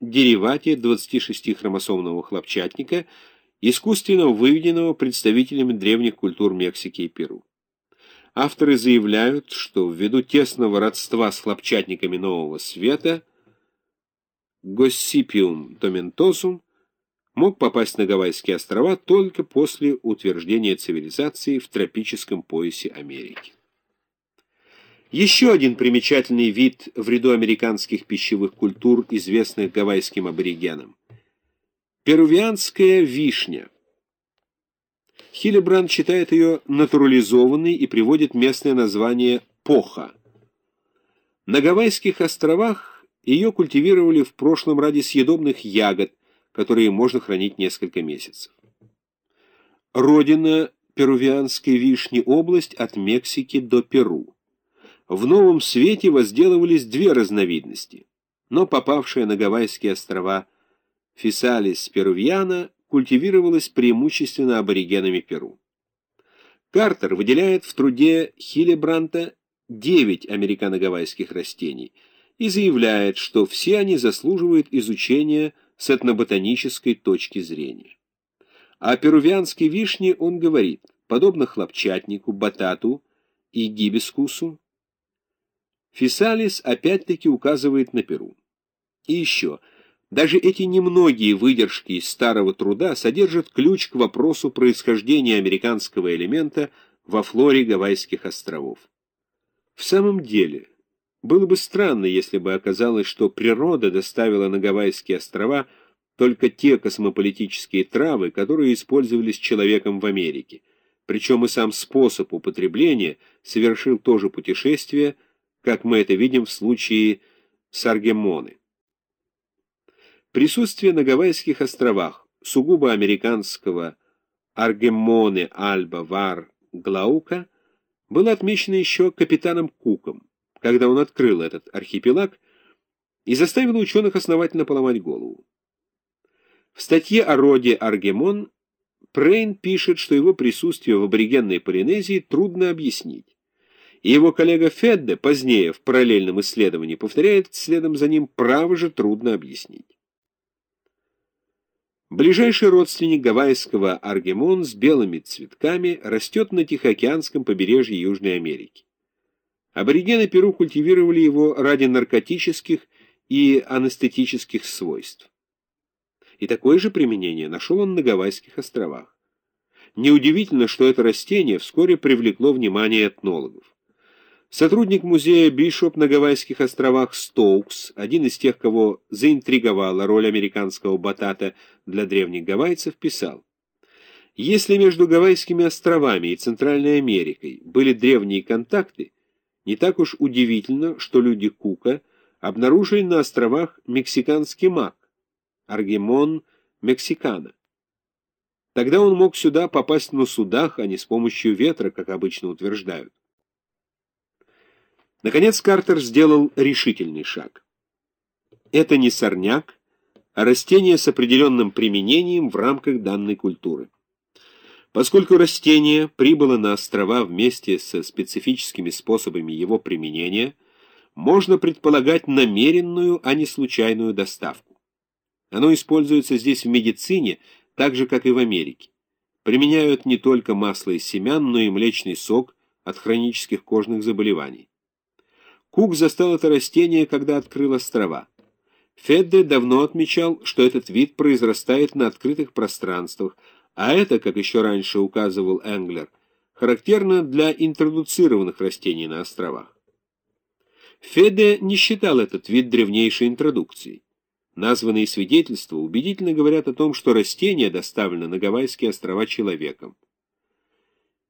деривате 26-хромосомного хлопчатника, искусственно выведенного представителями древних культур Мексики и Перу. Авторы заявляют, что ввиду тесного родства с хлопчатниками Нового Света Госсипиум томентосум мог попасть на Гавайские острова только после утверждения цивилизации в тропическом поясе Америки. Еще один примечательный вид в ряду американских пищевых культур, известных гавайским аборигенам. Перувианская вишня. Хилебранд считает ее натурализованной и приводит местное название поха. На Гавайских островах ее культивировали в прошлом ради съедобных ягод, которые можно хранить несколько месяцев. Родина перувианской вишни – область от Мексики до Перу. В Новом Свете возделывались две разновидности, но попавшая на Гавайские острова фисалис перувиана культивировалась преимущественно аборигенами Перу. Картер выделяет в труде Хилебранта девять американо-гавайских растений и заявляет, что все они заслуживают изучения с этноботанической точки зрения. О перувианской вишне он говорит, подобно хлопчатнику, батату и гибискусу, Фисалис опять-таки указывает на Перу. И еще, даже эти немногие выдержки из старого труда содержат ключ к вопросу происхождения американского элемента во флоре Гавайских островов. В самом деле, было бы странно, если бы оказалось, что природа доставила на Гавайские острова только те космополитические травы, которые использовались человеком в Америке, причем и сам способ употребления совершил то же путешествие – как мы это видим в случае Саргемоны. Присутствие на Гавайских островах сугубо американского Аргемоны Альба Вар Глаука было отмечено еще капитаном Куком, когда он открыл этот архипелаг и заставил ученых основательно поломать голову. В статье о роде Аргемон Прейн пишет, что его присутствие в аборигенной Полинезии трудно объяснить и его коллега Федде позднее в параллельном исследовании повторяет следом за ним право же трудно объяснить. Ближайший родственник гавайского аргемон с белыми цветками растет на Тихоокеанском побережье Южной Америки. Аборигены Перу культивировали его ради наркотических и анестетических свойств. И такое же применение нашел он на Гавайских островах. Неудивительно, что это растение вскоре привлекло внимание этнологов. Сотрудник музея Бишоп на Гавайских островах Стоукс, один из тех, кого заинтриговала роль американского батата для древних гавайцев, писал, «Если между Гавайскими островами и Центральной Америкой были древние контакты, не так уж удивительно, что люди Кука обнаружили на островах мексиканский мак, аргемон мексикана. Тогда он мог сюда попасть на судах, а не с помощью ветра, как обычно утверждают. Наконец Картер сделал решительный шаг. Это не сорняк, а растение с определенным применением в рамках данной культуры. Поскольку растение прибыло на острова вместе со специфическими способами его применения, можно предполагать намеренную, а не случайную доставку. Оно используется здесь в медицине, так же, как и в Америке. Применяют не только масло из семян, но и млечный сок от хронических кожных заболеваний. Кук застал это растение, когда открыл острова. Федде давно отмечал, что этот вид произрастает на открытых пространствах, а это, как еще раньше указывал Энглер, характерно для интродуцированных растений на островах. Феде не считал этот вид древнейшей интродукцией. Названные свидетельства убедительно говорят о том, что растение доставлено на Гавайские острова человеком.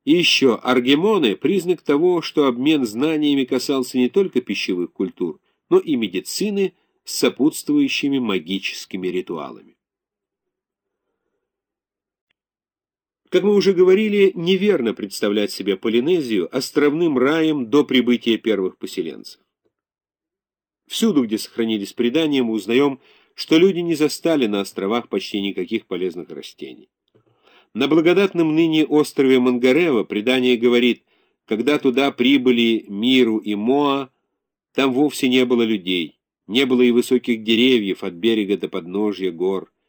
И еще аргемоны – признак того, что обмен знаниями касался не только пищевых культур, но и медицины с сопутствующими магическими ритуалами. Как мы уже говорили, неверно представлять себе Полинезию островным раем до прибытия первых поселенцев. Всюду, где сохранились предания, мы узнаем, что люди не застали на островах почти никаких полезных растений. На благодатном ныне острове Мангарева предание говорит, когда туда прибыли Миру и Моа, там вовсе не было людей, Не было и высоких деревьев от берега до подножья гор.